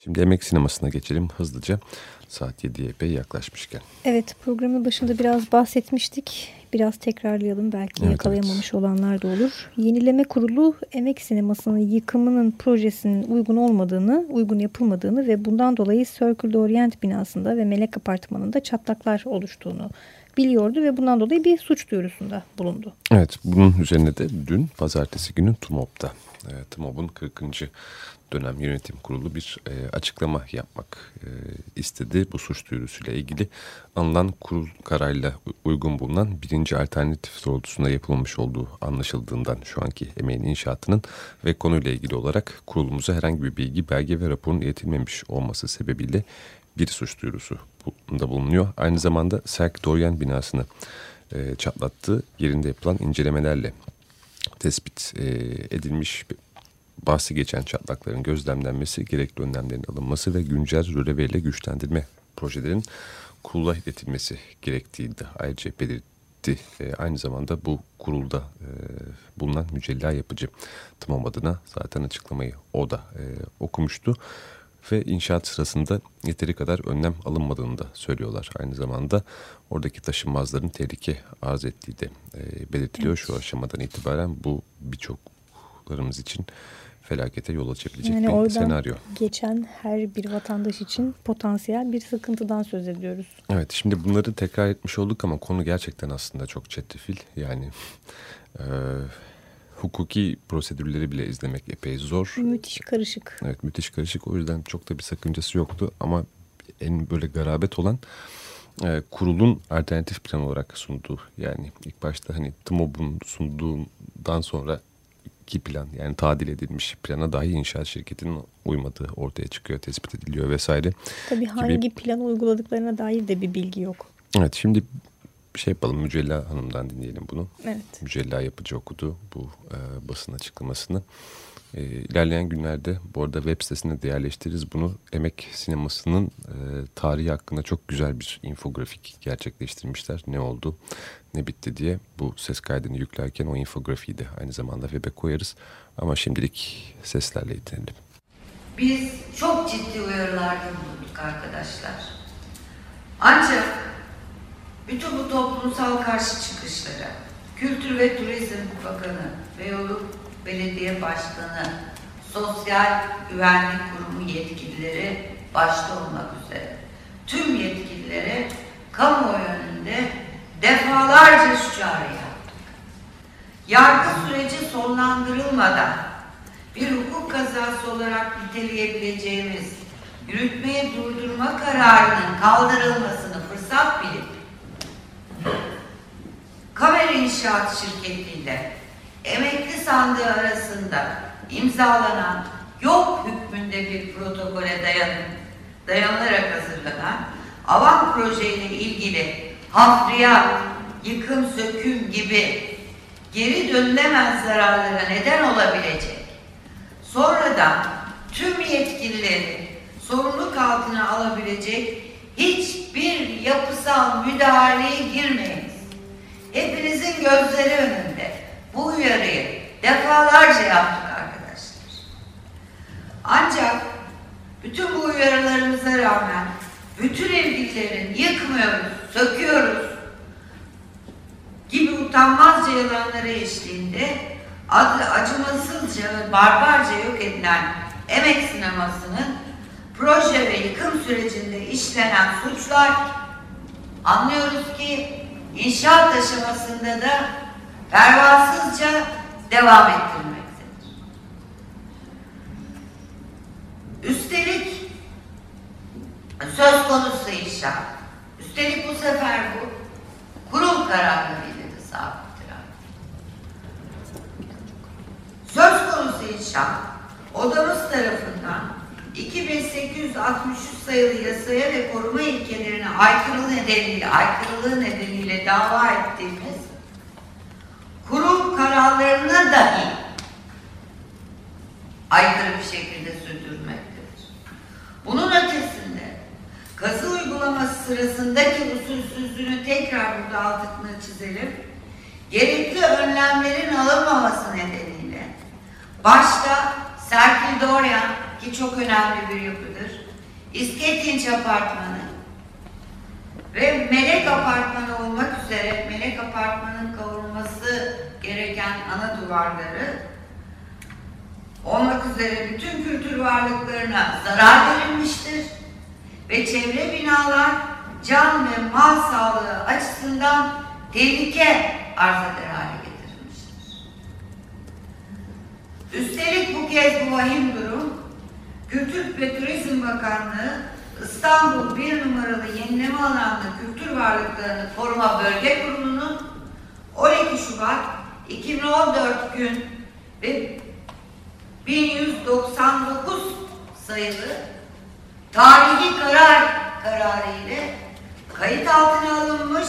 Şimdi emek sinemasına geçelim hızlıca. Saat 7'ye epey yaklaşmışken. Evet programın başında biraz bahsetmiştik. Biraz tekrarlayalım belki evet, yakalayamamış evet. olanlar da olur. Yenileme Kurulu emek sinemasının yıkımının projesinin uygun olmadığını, uygun yapılmadığını ve bundan dolayı Circle de Orient binasında ve Melek Apartmanı'nda çatlaklar oluştuğunu biliyordu ve bundan dolayı bir suç duyurusunda bulundu. Evet bunun üzerine de dün pazartesi günü TUMOP'ta e, TMOB'un 40 dönem yönetim kurulu bir e, açıklama yapmak e, istedi. Bu suç duyurusuyla ilgili alınan kurul kararıyla uygun bulunan birinci alternatif doğrultusunda yapılmış olduğu anlaşıldığından şu anki emeğin inşaatının ve konuyla ilgili olarak kurulumuza herhangi bir bilgi, belge ve raporun iletilmemiş olması sebebiyle bir suç duyurusu da bulunuyor. Aynı zamanda Serk Doryan binasını e, çatlattığı yerinde yapılan incelemelerle tespit e, edilmiş bahsi geçen çatlakların gözlemlenmesi, gerekli önlemlerin alınması ve güncel röleve ile güçlendirme projelerin kurula iletilmesi gerektiği de ayrıca belirtti. E, aynı zamanda bu kurulda e, bulunan mücella yapıcı tamam adına zaten açıklamayı o da e, okumuştu. Ve inşaat sırasında yeteri kadar önlem alınmadığını da söylüyorlar. Aynı zamanda oradaki taşınmazların tehlike arz ettiği de e, belirtiliyor. Evet. Şu aşamadan itibaren bu birçoklarımız için felakete yol açabilecek yani bir senaryo. geçen her bir vatandaş için potansiyel bir sıkıntıdan söz ediyoruz. Evet şimdi bunları tekrar etmiş olduk ama konu gerçekten aslında çok çetrefil. Yani e, hukuki prosedürleri bile izlemek epey zor. Müthiş karışık. Evet müthiş karışık o yüzden çok da bir sakıncası yoktu ama en böyle garabet olan e, kurulun alternatif plan olarak sunduğu yani ilk başta hani TMOB'un sunduğundan sonra ki plan yani tadil edilmiş plana dahi inşaat şirketinin uymadığı ortaya çıkıyor, tespit ediliyor vesaire. Tabii hangi gibi. planı uyguladıklarına dair de bir bilgi yok. Evet şimdi şey yapalım Mücella Hanım'dan dinleyelim bunu. Evet. Mücella yapıcı okudu bu e, basın açıklamasını. E, ilerleyen günlerde bu arada web sitesinde de yerleştiririz bunu. Emek sinemasının e, tarihi hakkında çok güzel bir infografik gerçekleştirmişler. Ne oldu, ne bitti diye bu ses kaydını yüklerken o infografiyi de aynı zamanda web'e koyarız. Ama şimdilik seslerle yetinelim. Biz çok ciddi uyarılarda bulunduk arkadaşlar. Ancak bütün bu toplumsal karşı çıkışlara Kültür ve Turizm Bakanı ve Yolu Belediye Başkanı, Sosyal Güvenlik Kurumu yetkilileri başta olmak üzere tüm yetkililere kamuoyu önünde defalarca şu çağrı yaptık. Yargı süreci sonlandırılmadan bir hukuk kazası olarak niteleyebileceğimiz yürütmeyi durdurma kararının kaldırılmasını fırsat bilip Kamer İnşaat şirketiyle emekli sandığı arasında imzalanan yok hükmünde bir protokole dayanın, dayanılarak hazırlanan Avan projeyle ilgili hafriyat, yıkım, söküm gibi geri dönülemez zararlara neden olabilecek, sonradan tüm yetkilileri sorumluluk altına alabilecek hiçbir yapısal müdahaleye girmeyiniz. Hepinizin gözleri önünde bu uyarıyı defalarca yaptık arkadaşlar. Ancak bütün bu uyarılarımıza rağmen bütün ilgililerin yıkmıyoruz, söküyoruz gibi utanmazca yalanları eşliğinde acımasızca ve barbarca yok edilen emek sinemasının proje ve yıkım sürecinde işlenen suçlar anlıyoruz ki inşaat aşamasında da pervasızca devam ettirmektedir. Üstelik söz konusu inşaat. Üstelik bu sefer bu kurul kararlarıyla da sabittir. Söz konusu inşaat odamız tarafından 2863 sayılı yasaya ve koruma ilkelerine aykırılığı nedeniyle, aykırılığı nedeniyle dava ettiğimiz kurul kararlarına dahi aykırı bir şekilde sürdürmektedir. Bunun ötesinde kazı uygulaması sırasındaki usulsüzlüğünü tekrar burada altını çizelim. Gerekli önlemlerin alınmaması nedeniyle başta Serpil Doryan ki çok önemli bir yapıdır. İskettinç Apartmanı ve Melek Apartmanı olmak üzere Melek kavurulması gereken ana duvarları olmak üzere bütün kültür varlıklarına zarar verilmiştir ve çevre binalar can ve mal sağlığı açısından tehlike arz eder hale getirilmiştir. Üstelik bu kez bu vahim durum Kültür ve Turizm Bakanlığı İstanbul bir numaralı yenileme alanlı kültür varlıklarını koruma bölge kurulunun 12 Şubat 2014 gün ve 1199 sayılı tarihi karar kararı ile kayıt altına alınmış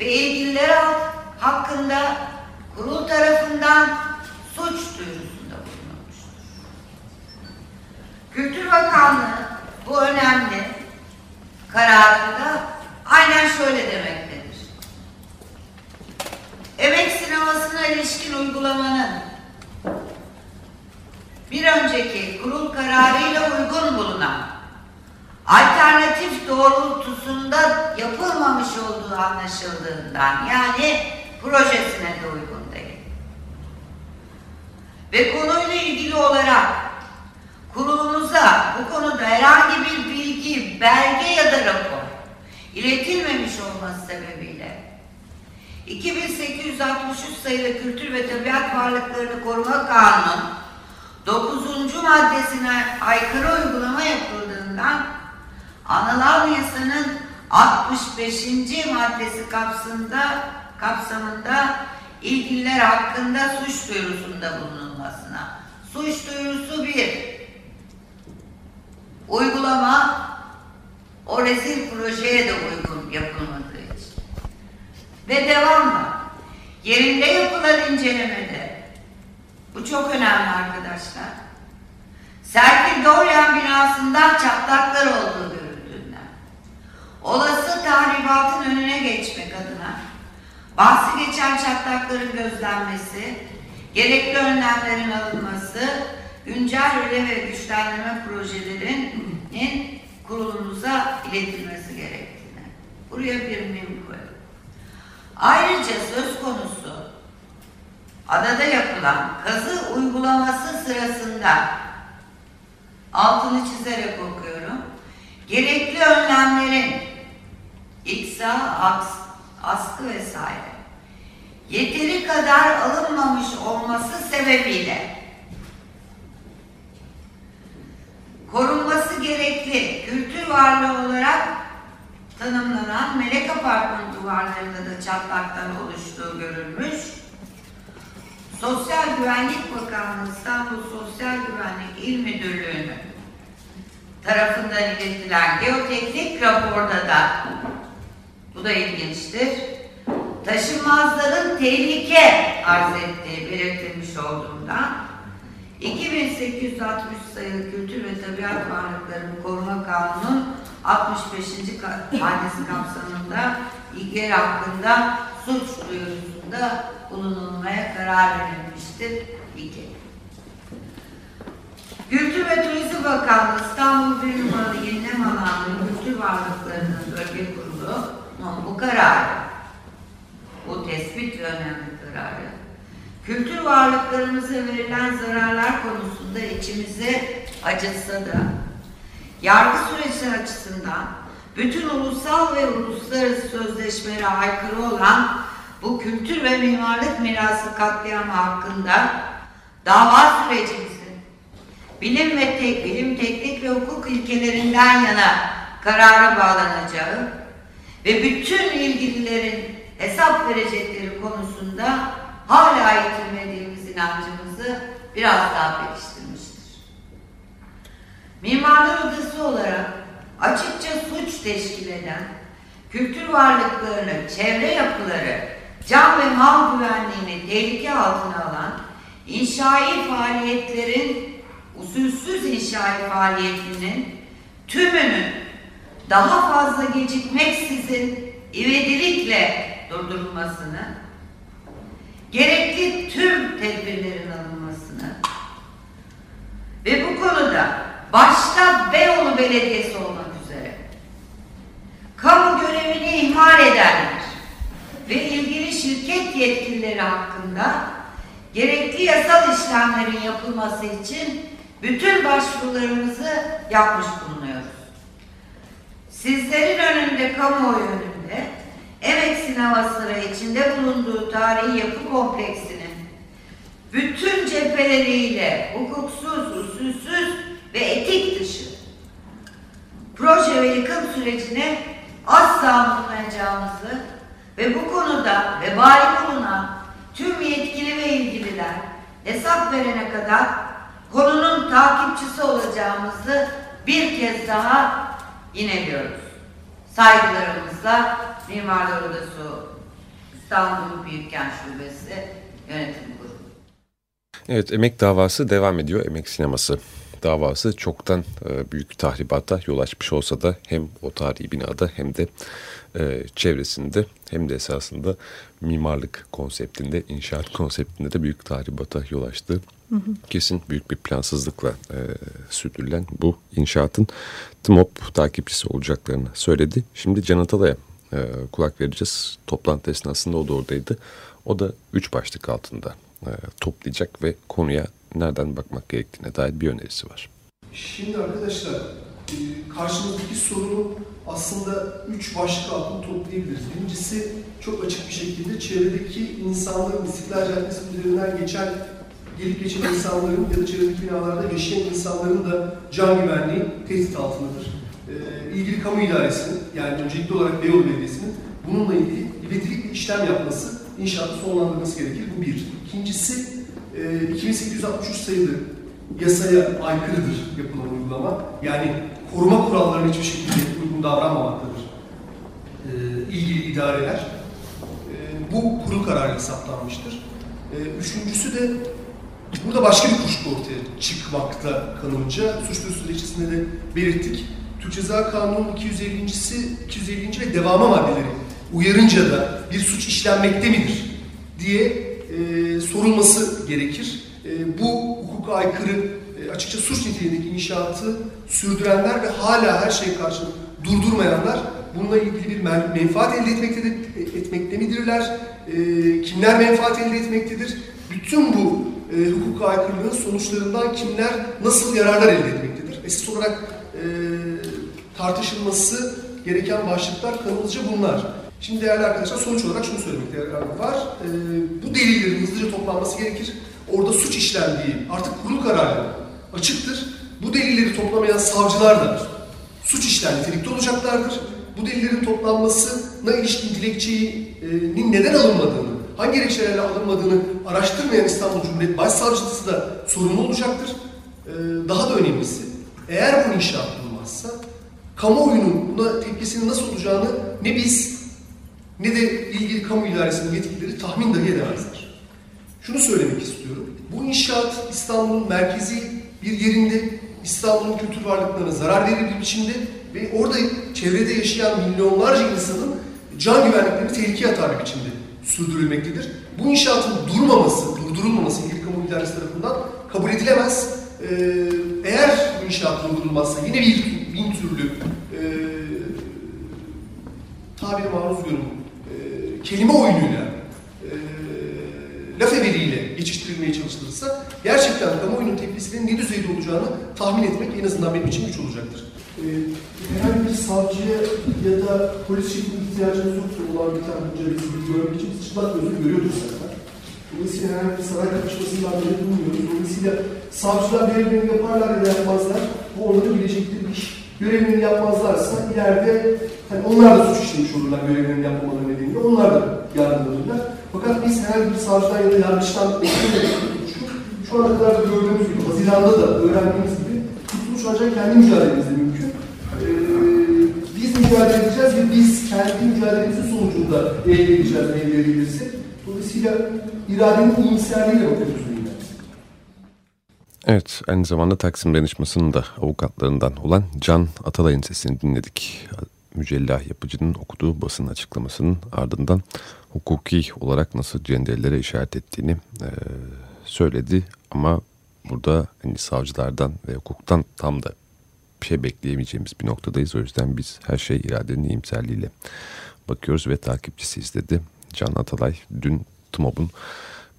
ve ilgililer hakkında kurul tarafından suç duyurusunda bulunmuştur. Kültür Bakanlığı bu önemli kararında aynen şöyle demektedir. Emek sinemasına ilişkin uygulamanın bir önceki kurul kararıyla uygun bulunan alternatif doğrultusunda yapılmamış olduğu anlaşıldığından yani projesine de uygun değil. Ve konuyla ilgili olarak kurulumuza bu konuda herhangi bir bilgi, belge ya da rapor iletilmemiş olması sebebiyle 2863 sayılı Kültür ve Tabiat Varlıklarını Koruma Kanunu 9. maddesine aykırı uygulama yapıldığından anılan yasanın 65. maddesi kapsamında, kapsamında ilgililer hakkında suç duyurusunda bulunulmasına. Suç duyurusu bir, uygulama o rezil projeye de uygun yapılmadığı için. Ve devamla yerinde yapılan incelemede bu çok önemli arkadaşlar. Serpil Dorian binasından çatlaklar olduğu görüldüğünden olası tahribatın önüne geçmek adına bahsi geçen çatlakların gözlenmesi, gerekli önlemlerin alınması, güncel röle ve güçlendirme projelerinin kurulumuza iletilmesi gerektiğini. Buraya bir mim koyalım. Ayrıca söz konusu adada yapılan kazı uygulaması sırasında altını çizerek okuyorum. Gerekli önlemlerin iksa, aks, askı vesaire yeteri kadar alınmamış olması sebebiyle korunması gerekli kültür varlığı olarak tanımlanan Melek Apartmanı duvarlarında da çatlaktan oluştuğu görülmüş. Sosyal Güvenlik Bakanlığı İstanbul Sosyal Güvenlik İl Müdürlüğü'nün tarafından iletilen geoteknik raporda da bu da ilginçtir. Taşınmazların tehlike arz ettiği belirtilmiş olduğundan 2860 sayılı Kültür ve Tabiat Varlıklarını Koruma Kanunu 65. maddesi kapsamında ilgiler hakkında suç duyurusunda bulunulmaya karar verilmiştir. 2. Kültür ve Turizm Bakanlığı İstanbul bir numaralı yenileme alanı kültür varlıklarının bölge kurulu bu kararı, bu tespit ve önemli kararı kültür varlıklarımıza verilen zararlar konusunda içimize acıtsa da yargı süreci açısından bütün ulusal ve uluslararası sözleşmelere aykırı olan bu kültür ve mimarlık mirası katliamı hakkında dava sürecimizin bilim ve tek, bilim, teknik ve hukuk ilkelerinden yana karara bağlanacağı ve bütün ilgililerin hesap verecekleri konusunda hala yitirmediğimiz inancımızı biraz daha pekiştirmiştir. Mimarlar Odası olarak açıkça suç teşkil eden kültür varlıklarını, çevre yapıları, can ve mal güvenliğini tehlike altına alan inşai faaliyetlerin usulsüz inşai faaliyetinin tümünün daha fazla gecikmeksizin ivedilikle durdurulmasını gerekli tüm tedbirlerin alınmasını, ve bu konuda başta Beyoğlu Belediyesi olmak üzere kamu görevini ihmal edenler ve ilgili şirket yetkilileri hakkında gerekli yasal işlemlerin yapılması için bütün başvurularımızı yapmış bulunuyoruz. Sizlerin önünde kamuoyu önünde Emek sinemasları içinde bulunduğu tarihi yapı kompleksinin bütün cepheleriyle hukuksuz, usulsüz ve etik dışı proje ve yıkım sürecine asla unutmayacağımızı ve bu konuda vebali bulunan tüm yetkili ve ilgililer hesap verene kadar konunun takipçisi olacağımızı bir kez daha yineliyoruz. Saygılarımızla Mimarlar Odası İstanbul Büyükkent Şubesi Yönetim Kurulu. Evet, emek davası devam ediyor. Emek sineması davası çoktan e, büyük tahribata yol açmış olsa da hem o tarihi binada hem de e, çevresinde hem de esasında mimarlık konseptinde, inşaat konseptinde de büyük tahribata yol açtı. Hı hı. Kesin büyük bir plansızlıkla e, sürdürülen bu inşaatın TMOP takipçisi olacaklarını söyledi. Şimdi Can Atalay'a e, kulak vereceğiz. Toplantı esnasında o da oradaydı. O da üç başlık altında toplayacak ve konuya nereden bakmak gerektiğine dair bir önerisi var. Şimdi arkadaşlar e, karşımızdaki sorunu aslında üç başlık altında toplayabiliriz. Birincisi çok açık bir şekilde çevredeki insanların İstiklal Caddesi üzerinden geçen gelip geçen insanların ya da çevredeki binalarda yaşayan insanların da can güvenliği tehdit altındadır. Ee, ilgili kamu idaresinin yani öncelikli olarak Beyoğlu Belediyesi'nin bununla ilgili ivedilikli işlem yapması, inşaatı sonlandırması gerekir. Bu bir. İkincisi e, 2863 sayılı yasaya aykırıdır yapılan uygulama. Yani koruma kurallarına hiçbir şekilde uygun davranmamaktadır e, ilgili idareler. E, bu kurul kararı saptanmıştır. E, üçüncüsü de burada başka bir kuşku ortaya çıkmakta kanımca. Suç duyusu süreçinde de belirttik. Türk Ceza Kanunu'nun 250.si 250. ve devamı maddeleri uyarınca da bir suç işlenmekte midir diye sorulması gerekir. E, bu hukuka aykırı e, açıkça suç niteliğindeki inşaatı sürdürenler ve hala her şeye karşı durdurmayanlar bununla ilgili bir menfaat elde etmektedir, etmekte midirler? E, kimler menfaat elde etmektedir? Bütün bu e, hukuka aykırılığın sonuçlarından kimler nasıl yararlar elde etmektedir? Esas olarak e, tartışılması gereken başlıklar kanımızca bunlar. Şimdi değerli arkadaşlar sonuç olarak şunu söylemekte var. E, bu delillerin hızlıca toplanması gerekir. Orada suç işlendiği artık kurul kararı açıktır. Bu delilleri toplamayan savcılar da suç işler nitelikte olacaklardır. Bu delillerin toplanmasına ilişkin dilekçenin neden alınmadığını, hangi gerekçelerle alınmadığını araştırmayan İstanbul Cumhuriyet Başsavcısı da sorumlu olacaktır. Ee, daha da önemlisi, eğer bu inşaat bulunmazsa, kamuoyunun buna tepkisinin nasıl olacağını ne biz ne de ilgili kamu idaresinin yetkilileri tahmin dahi edemezler. Şunu söylemek istiyorum. Bu inşaat İstanbul'un merkezi bir yerinde İstanbul'un kültür varlıklarına zarar verir bir biçimde ve orada çevrede yaşayan milyonlarca insanın can güvenliklerini tehlikeye atar bir biçimde sürdürülmektedir. Bu inşaatın durmaması, durdurulmaması ilgili kamu idaresi tarafından kabul edilemez. Ee, eğer bu inşaat durdurulmazsa yine bir bin türlü e, tabiri maruz görün kelime oyunuyla e, laf ebeliğiyle geçiştirilmeye çalışılırsa gerçekten kamuoyunun tepkisinin ne düzeyde olacağını tahmin etmek en azından benim için güç olacaktır. Ee, herhangi bir savcıya ya da polis şefine ihtiyacınız yoksa olan bir tane mücadelesi bir görmek için çıplak gözle görüyoruz zaten. Dolayısıyla herhangi bir saray kapışmasından beri bulmuyoruz. Dolayısıyla savcılar görevlerini yaparlar ya da yapmazlar. Bu onların bilecekleri bir iş. Görevlerini yapmazlarsa ileride hani onlar da suç işlemiş olurlar görevlerini yapmamaları nedeniyle. Onlar da yargılanırlar. Fakat biz herhangi bir savcıdan ya da yargıçtan beklemedik. Şu ana kadar da gördüğümüz gibi, Haziran'da da öğrendiğimiz gibi kurtuluş ancak kendi mücadelemizde mümkün. Ee, biz mücadele edeceğiz ve biz kendi mücadelemizin sonucunda elde edeceğiz elde edilirse. Dolayısıyla iradenin iyimserliğiyle bakıyoruz. Evet, aynı zamanda Taksim Danışması'nın da avukatlarından olan Can Atalay'ın sesini dinledik. Mücellah Yapıcı'nın okuduğu basın açıklamasının ardından hukuki olarak nasıl cenderelere işaret ettiğini e, söyledi. Ama burada hani savcılardan ve hukuktan tam da bir şey bekleyemeyeceğimiz bir noktadayız. O yüzden biz her şey iradenin iyimserliğiyle bakıyoruz ve takipçisiyiz dedi. Can Atalay dün TMOB'un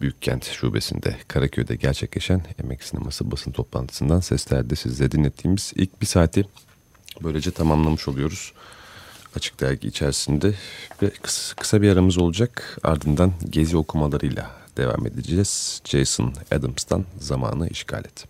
Büyükkent Şubesi'nde Karaköy'de gerçekleşen Emek Sineması basın toplantısından seslerde sizle dinlettiğimiz ilk bir saati böylece tamamlamış oluyoruz. Açık Dergi içerisinde ve kısa, kısa bir aramız olacak. Ardından gezi okumalarıyla devam edeceğiz. Jason Adams'tan Zamanı işgal Et.